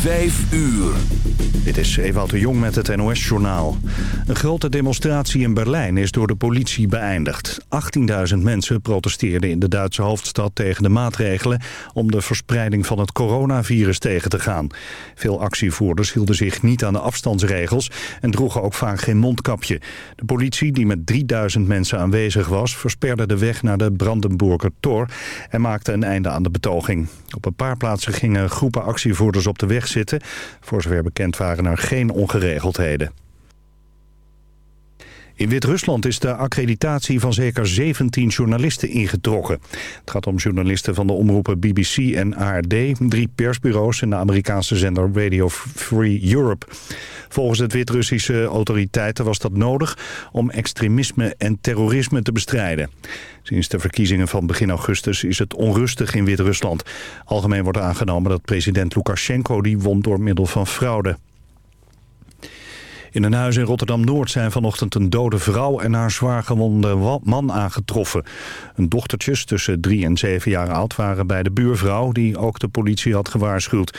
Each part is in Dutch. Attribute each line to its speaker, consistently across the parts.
Speaker 1: Vijf uur.
Speaker 2: Dit is Ewout de Jong met het NOS-journaal. Een grote demonstratie in Berlijn is door de politie beëindigd. 18.000 mensen protesteerden in de Duitse hoofdstad tegen de maatregelen... om de verspreiding van het coronavirus tegen te gaan. Veel actievoerders hielden zich niet aan de afstandsregels... en droegen ook vaak geen mondkapje. De politie, die met 3000 mensen aanwezig was... versperde de weg naar de Brandenburger Tor... en maakte een einde aan de betoging. Op een paar plaatsen gingen groepen actievoerders op de weg zitten. Voor zover bekend waren er geen ongeregeldheden. In Wit-Rusland is de accreditatie van zeker 17 journalisten ingetrokken. Het gaat om journalisten van de omroepen BBC en ARD, drie persbureaus en de Amerikaanse zender Radio Free Europe. Volgens het Wit-Russische autoriteiten was dat nodig om extremisme en terrorisme te bestrijden. Sinds de verkiezingen van begin augustus is het onrustig in Wit-Rusland. Algemeen wordt aangenomen dat president Lukashenko die won door middel van fraude. In een huis in Rotterdam-Noord zijn vanochtend een dode vrouw en haar zwaar gewonde man aangetroffen. Hun dochtertjes tussen drie en zeven jaar oud waren bij de buurvrouw die ook de politie had gewaarschuwd.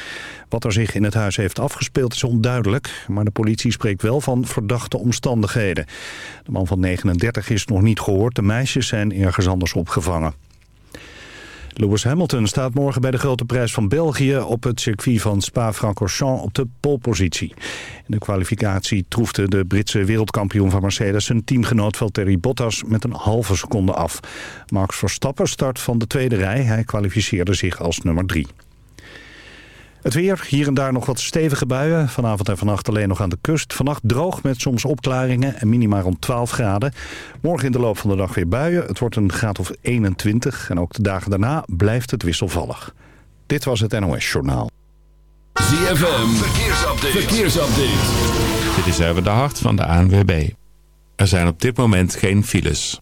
Speaker 2: Wat er zich in het huis heeft afgespeeld is onduidelijk, maar de politie spreekt wel van verdachte omstandigheden. De man van 39 is nog niet gehoord, de meisjes zijn ergens anders opgevangen. Lewis Hamilton staat morgen bij de grote prijs van België op het circuit van Spa-Francorchamps op de polepositie. In de kwalificatie troefde de Britse wereldkampioen van Mercedes zijn teamgenoot Valtteri Bottas met een halve seconde af. Max Verstappen start van de tweede rij. Hij kwalificeerde zich als nummer drie. Het weer, hier en daar nog wat stevige buien. Vanavond en vannacht alleen nog aan de kust. Vannacht droog met soms opklaringen en minima rond 12 graden. Morgen in de loop van de dag weer buien. Het wordt een graad of 21 en ook de dagen daarna blijft het wisselvallig. Dit was het NOS Journaal.
Speaker 1: ZFM, verkeersupdate. verkeersupdate.
Speaker 3: Dit is even de hart van de ANWB. Er zijn op dit moment geen files.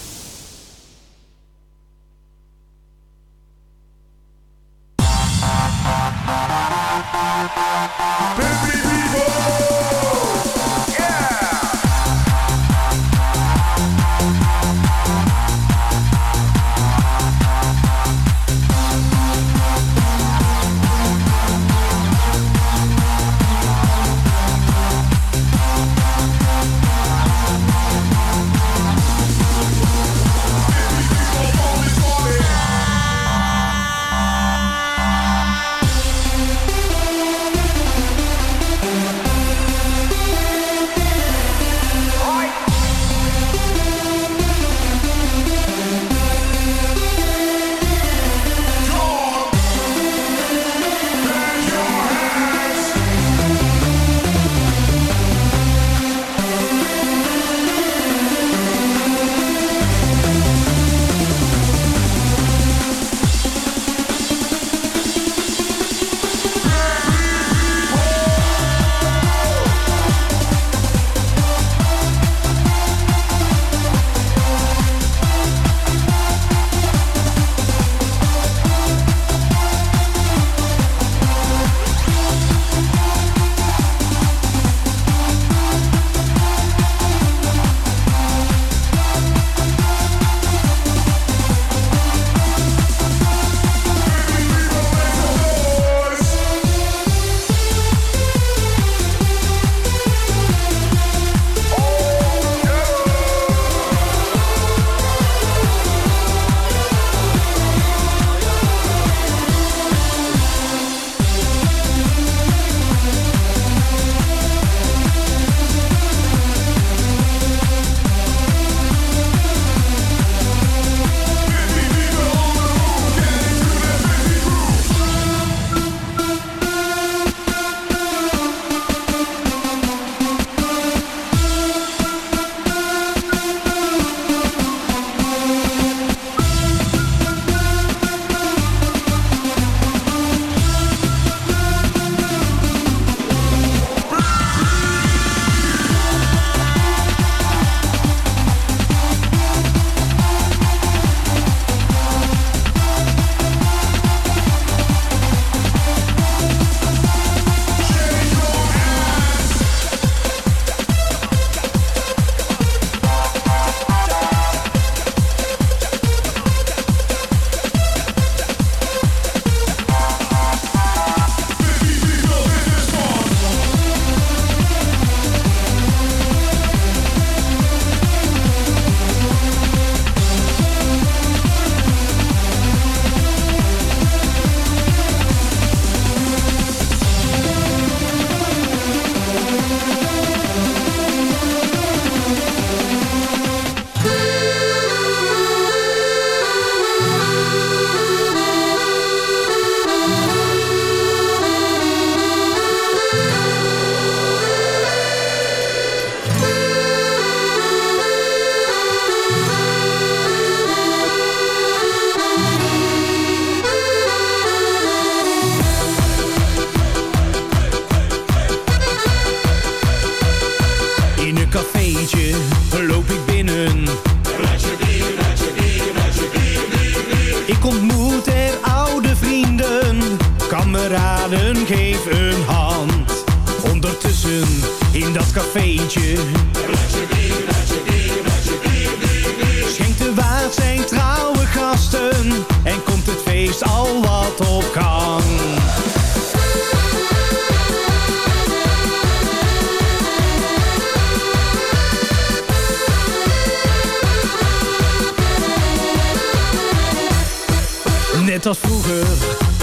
Speaker 4: Als vroeger,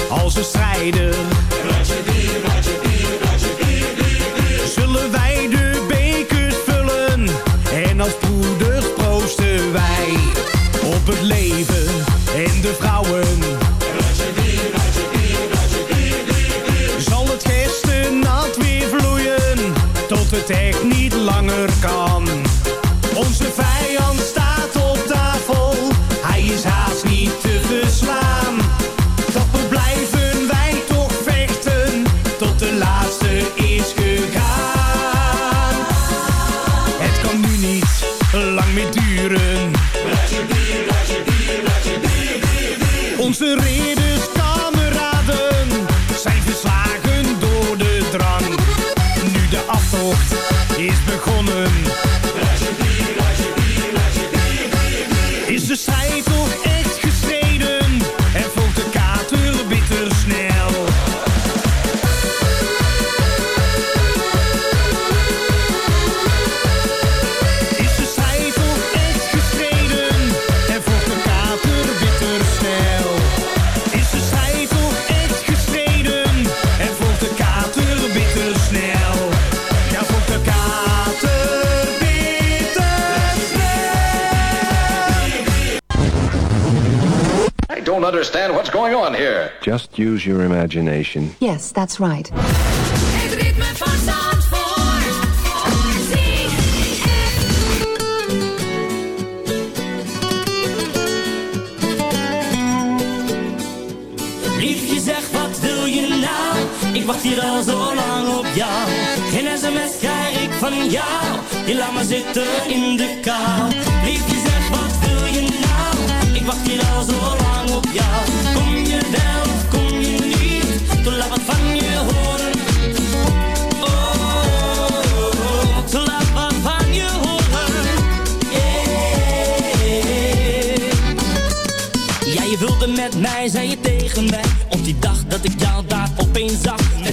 Speaker 4: als we strijden. Zullen wij de bekers vullen? En als broeders proosten wij op het leven.
Speaker 5: understand what's going on here.
Speaker 6: Just use your imagination.
Speaker 7: Yes, that's right.
Speaker 8: Briefje zeg wat wil je nou? Ik wacht hier al zo lang op jou. Geen sms krijg ik van jou. Je laat me zitten in de kou. Liefje, zeg wat wil je nou? wacht hier al zo lang op jou. Kom je wel kom je niet? Toen laat wat van je horen. Oh, met mij zei je tegen mij Op die dag dat ik jou daar opeens zag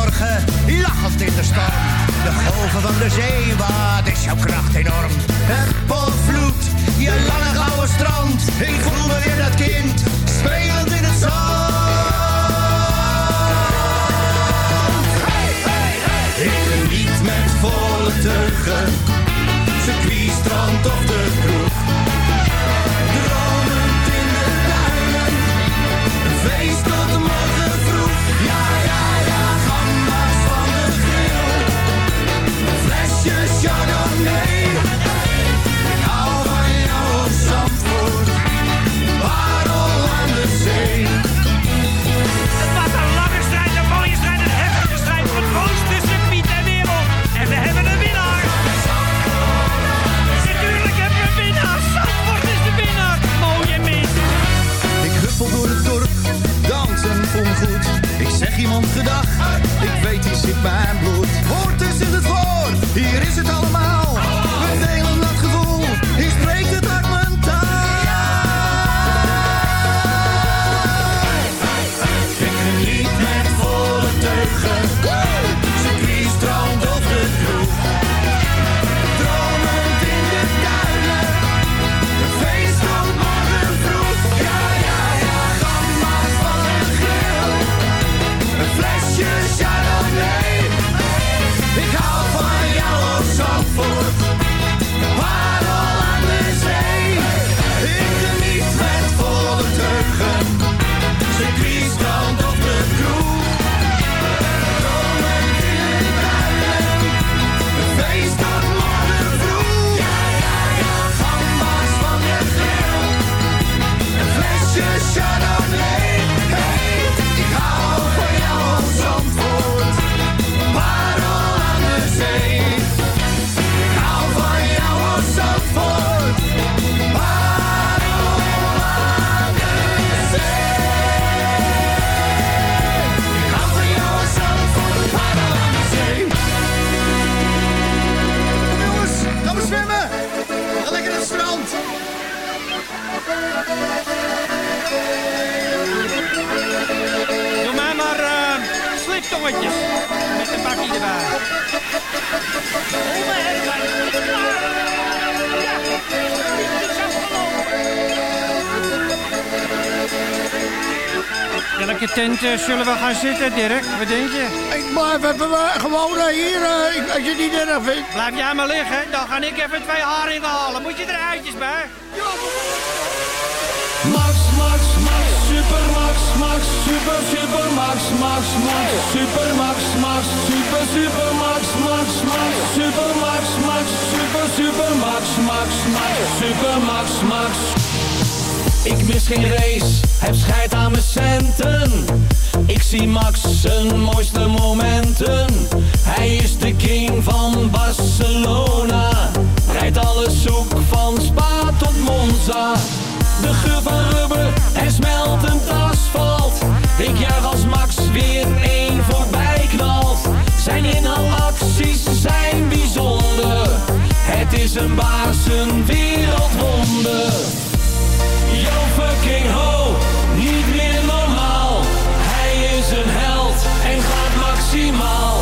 Speaker 7: zorgen, lachend in de storm. De golven van de zee, wat is jouw kracht enorm. Het volvloed, je lange gouden strand. Ik voel me weer dat kind, spelend in het zand. Ik geniet met volle teugen, circuit, strand of de kroeg. Ik zeg iemand gedag, ik weet hier zit mijn bloed.
Speaker 9: Eh, zullen we gaan zitten, Dirk? Wat denk je?
Speaker 10: Ik blijf even eh, gewoon eh, hier, eh, ik- als je het niet erg vindt.
Speaker 9: Blijf jij maar liggen, dan ga ik even twee haringen halen. Moet je er eitjes bij?
Speaker 11: Max, Max, Max, super Max, Max, super, super Max, Max, Max, super Max, Max, super, super Max, Max, Max, super Max, Max, super, super Max, Max, Max, super Max, Max. Ik mis geen race, heb scheid aan mijn centen. Ik zie Max zijn mooiste momenten. Hij is de king van Barcelona. Rijdt alles zoek van Spa tot Monza. De geur en smeltend asfalt. Ik juich als Max weer één voorbij knalt. Zijn inhaalacties zijn bijzonder. Het is een
Speaker 12: baas,
Speaker 11: een wereldwonder. Yo fucking ho! maximaal.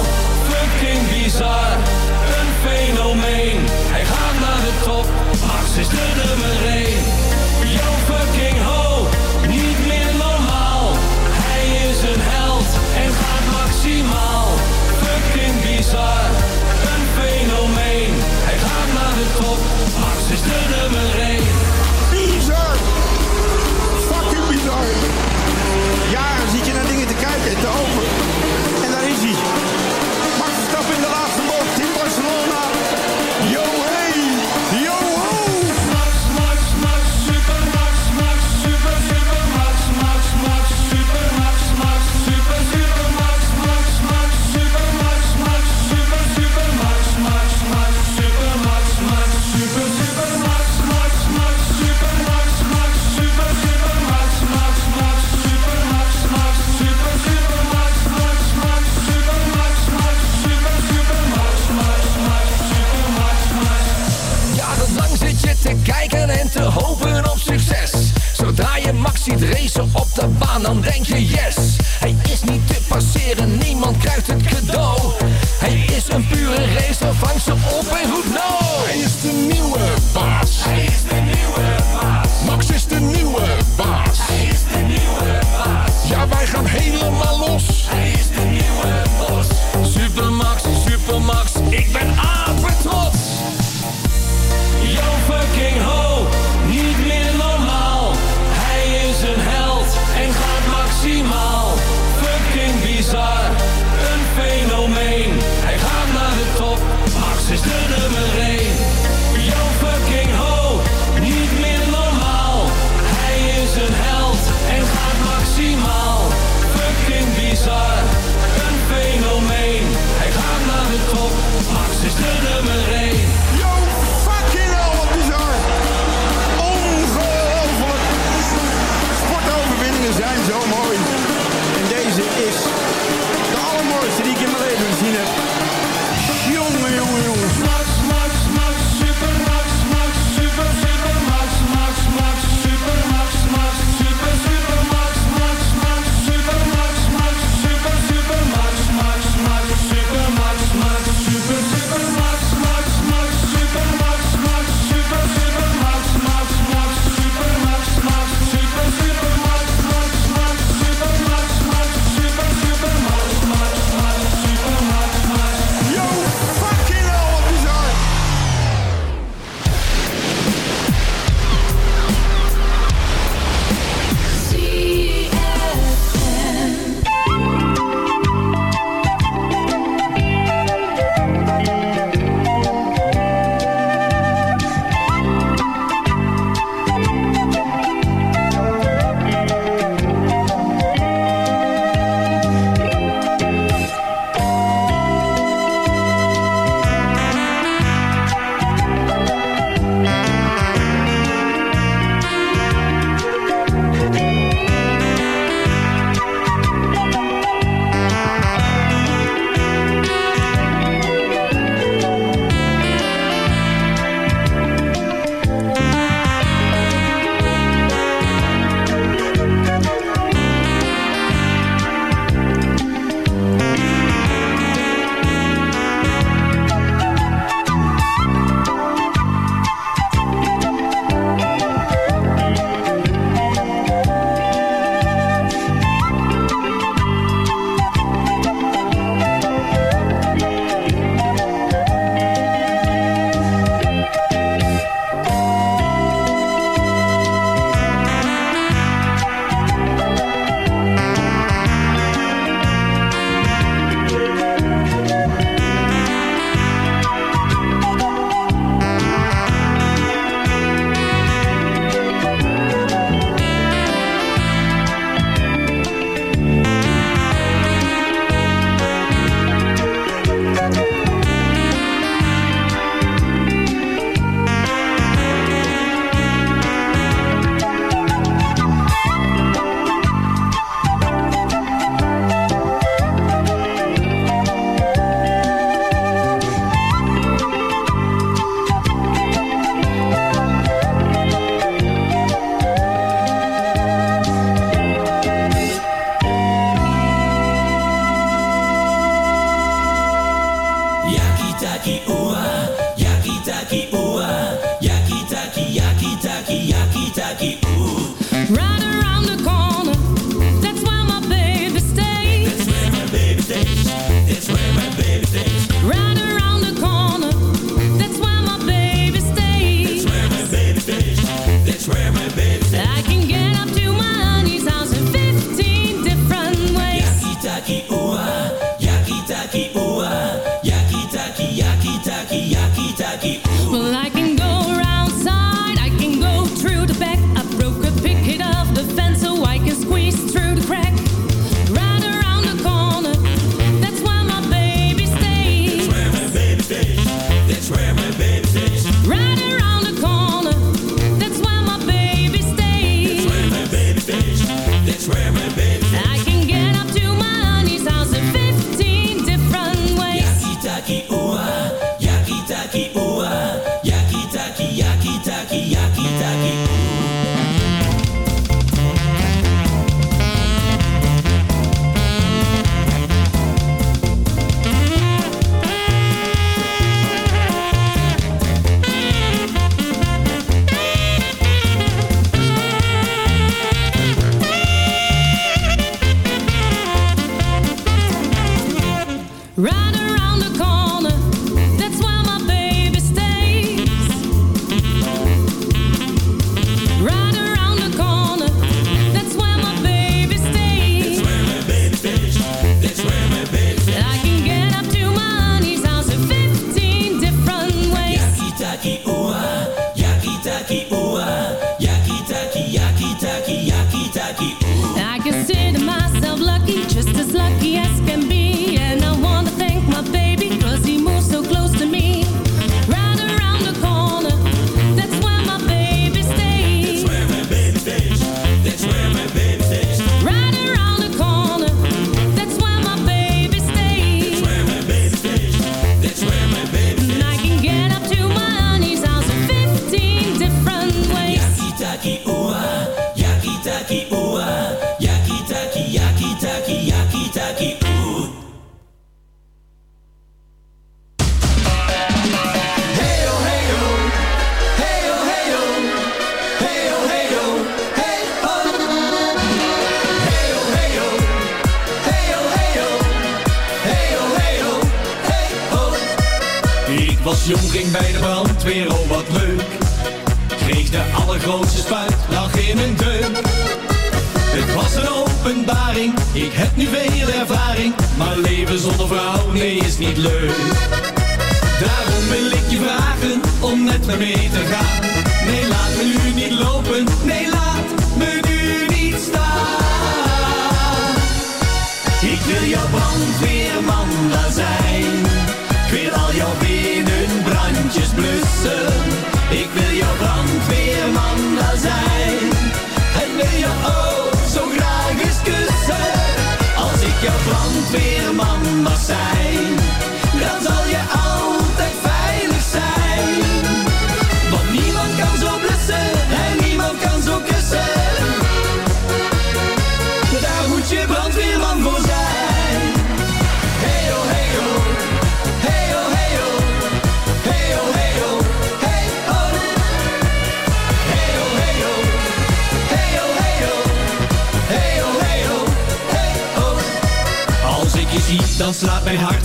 Speaker 11: dan denk je yes. Hij is niet te passeren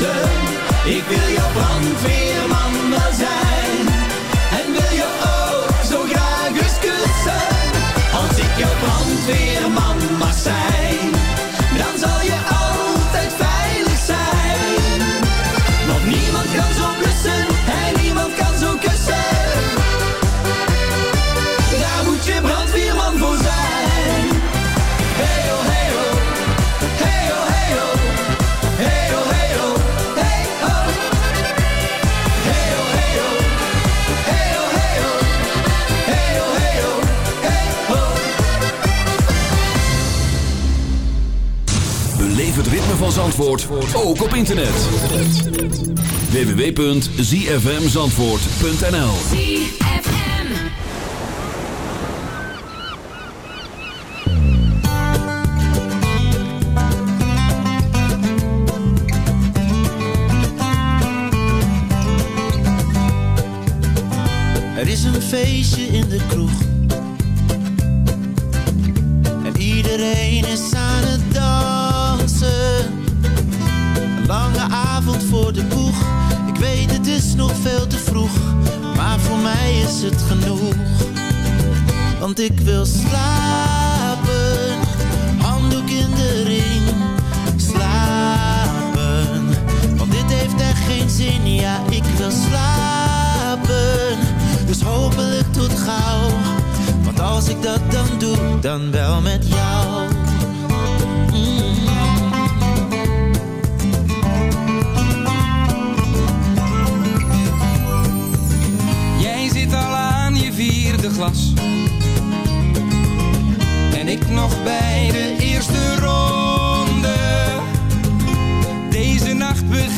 Speaker 11: dansen. Ik wil jouw brandweerman.
Speaker 13: Zandvoort, ook op internet. www.zfmzandvoort.nl
Speaker 14: Er is een feestje in de kroeg.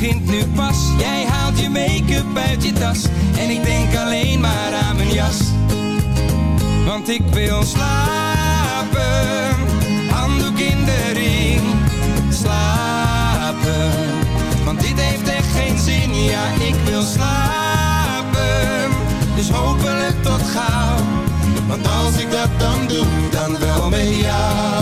Speaker 15: begint nu pas. Jij haalt je make-up uit je tas. En ik denk alleen maar aan mijn jas. Want ik wil slapen. Handdoek in de ring. Slapen. Want dit heeft echt geen zin. Ja, ik wil slapen. Dus hopelijk tot gauw. Want als ik dat dan doe, dan wel met jou.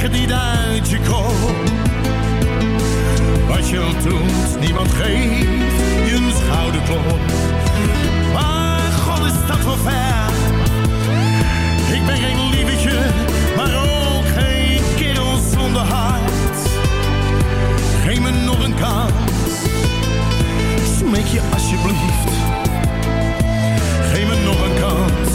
Speaker 16: krijgen niet uit je kop. Wat je al doet, niemand geeft je een schouderklop. Maar God is dat wel ver. Ik ben geen lievetje, maar ook geen kerel zonder hart. Geef me nog een kans, smeek je alsjeblieft. Geef me nog een kans.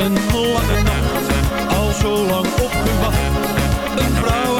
Speaker 16: Een
Speaker 17: lange nacht, al zo lang opgewacht. Een vrouw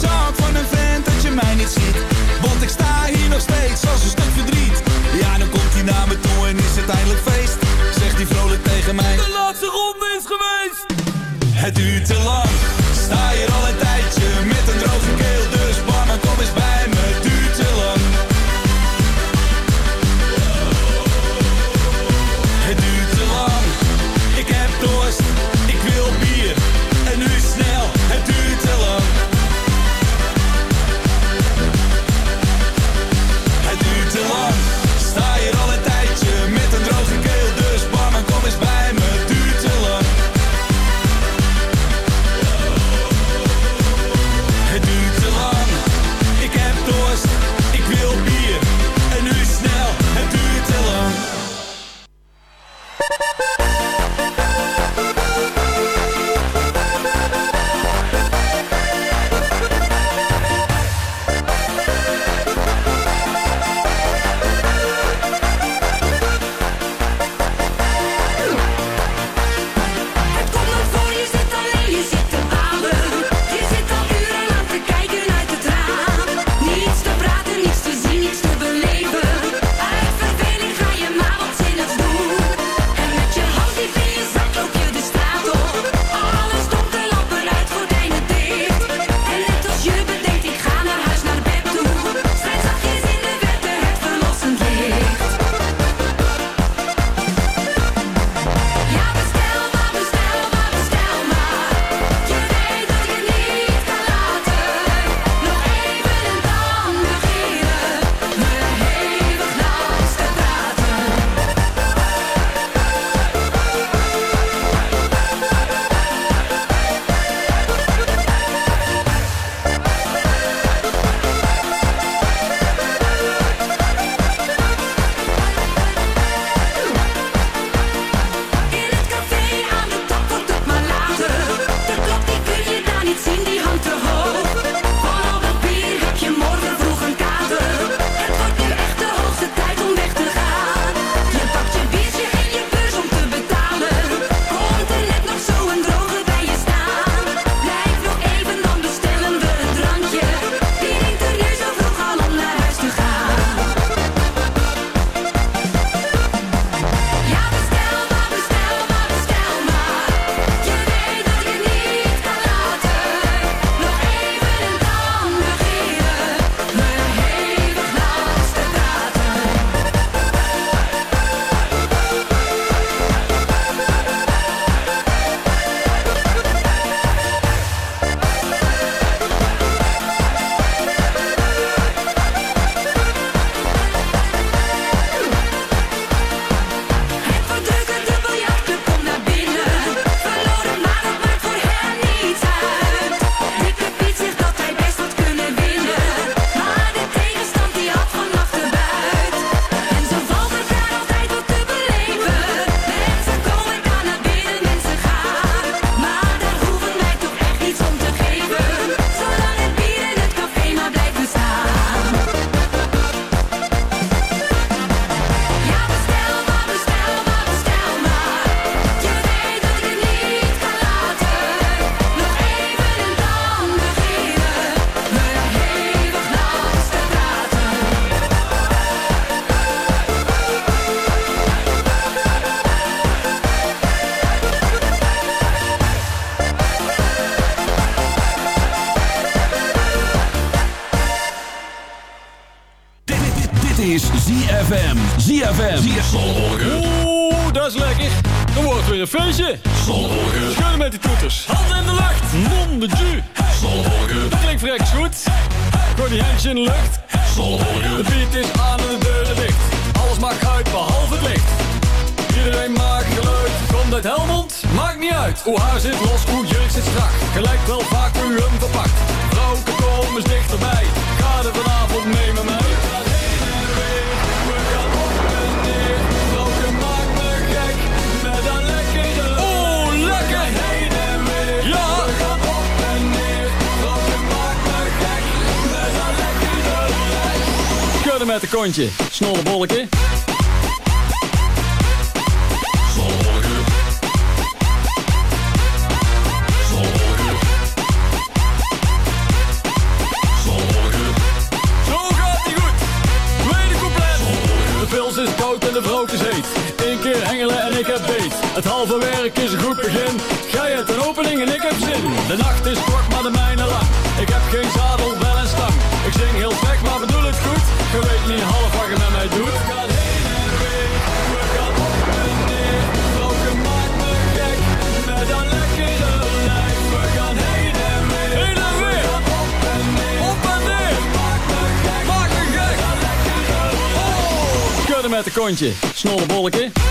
Speaker 18: zak van een vent dat je mij niet ziet. Want ik sta hier nog steeds als een stuk verdriet. Ja, dan komt hij naar me toe en is het eindelijk feest. Zegt hij vrolijk tegen mij. De laatste ronde is geweest. Het duurt te lang, sta je
Speaker 1: al een tijd ZFM. ZFM. Zandvoort.
Speaker 11: Oeh, dat is lekker. Dan wordt weer een feestje. Zandvoort. Schudden met die toeters. Handen in de lucht. Non de ju. Dat klinkt vrij goed. Gooi die handjes in de lucht. De beat is aan en de deuren dicht. Alles maakt uit behalve het licht. Iedereen maakt geluid. Komt uit Helmond? Maakt niet uit. Hoe haar zit los, hoe jurk zit strak. Gelijk wel vaak u hem verpakt. Vrouwen komen eens dichterbij. Ga er vanavond mee met mij. Met een kontje Snolle Bolken. Zorgen, zorgen: Zo gaat hij goed. Het filz is koud en de vrouwte zee. Eén keer hengelen en ik heb beet. Het halve werk is een goed begin. Gij een opening en ik heb zin. De nacht is kort maar de mijnen lacht. Ik heb geen zad. Met een kontje, snollebolletje.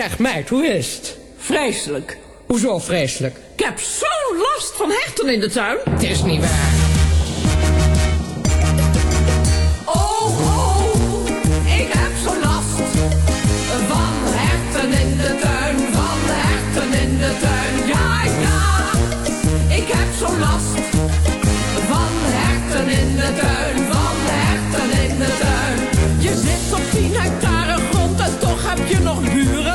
Speaker 7: Zeg
Speaker 19: meid, hoe is het? Vreselijk. Hoezo vreselijk? Ik heb zo'n last van hechten in de tuin. Het is niet waar.
Speaker 18: Oh, oh, ik heb zo last van herten in de tuin, van herten in de tuin. Ja, ja, ik heb zo last van herten in de tuin, van herten in de tuin. Je zit op 10 hectare grond en toch heb je nog buren.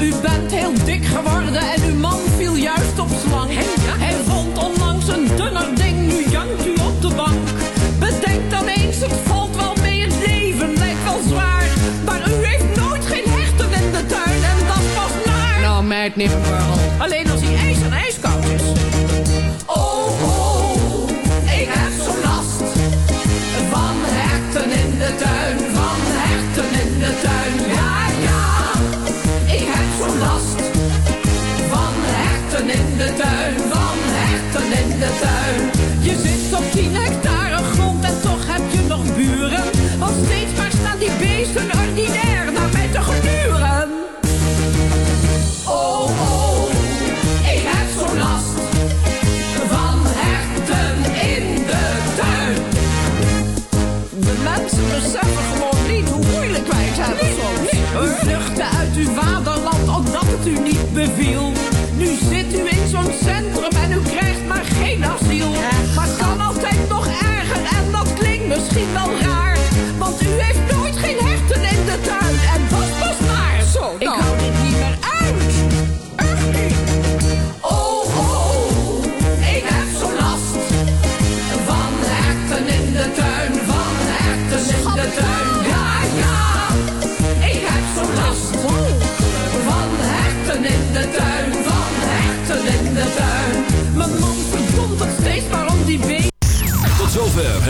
Speaker 18: U bent heel dik geworden en uw man viel juist op slang. Hij vond onlangs een dunner ding, nu jankt u op de bank. Bedenk dan eens, het valt wel mee, het leven lijkt wel zwaar. Maar u heeft nooit geen hechten in de tuin en dat pas naar.
Speaker 19: Nou meid, niet